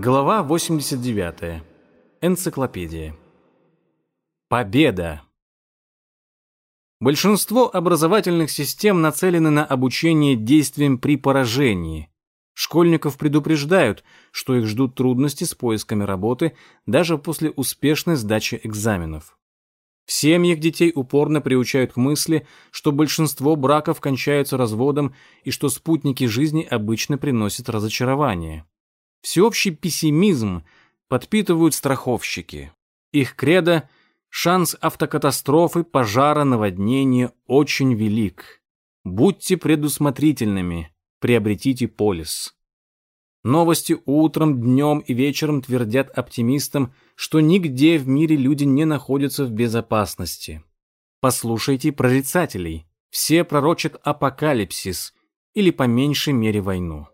Глава 89. Энциклопедия. Победа. Большинство образовательных систем нацелены на обучение действиям при поражении. Школьников предупреждают, что их ждут трудности с поисками работы даже после успешной сдачи экзаменов. В семьях детей упорно приучают к мысли, что большинство браков кончаются разводом и что спутники жизни обычно приносят разочарование. Всеобщий пессимизм подпитывают страховщики. Их кредо – шанс автокатастрофы, пожара, наводнения очень велик. Будьте предусмотрительными, приобретите полис. Новости утром, днем и вечером твердят оптимистам, что нигде в мире люди не находятся в безопасности. Послушайте прорицателей. Все пророчат апокалипсис или по меньшей мере войну.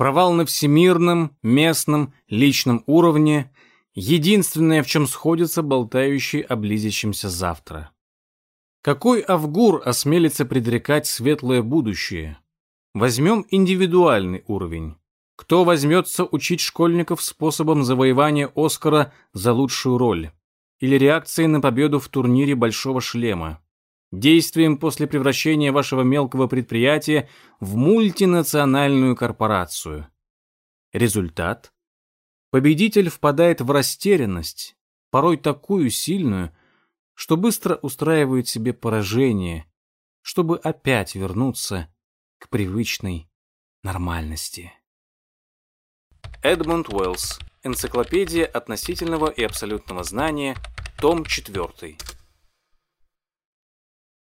Провал на всемирном, местном, личном уровне — единственное, в чем сходятся болтающие о близящемся завтра. Какой Авгур осмелится предрекать светлое будущее? Возьмем индивидуальный уровень. Кто возьмется учить школьников способом завоевания Оскара за лучшую роль? Или реакции на победу в турнире «Большого шлема»? Действием после превращения вашего мелкого предприятия в мультинациональную корпорацию. Результат? Победитель впадает в растерянность, порой такую сильную, что быстро устраивает себе поражение, чтобы опять вернуться к привычной нормальности. Эдмунд Уэллс. Энциклопедия относительного и абсолютного знания. Том 4.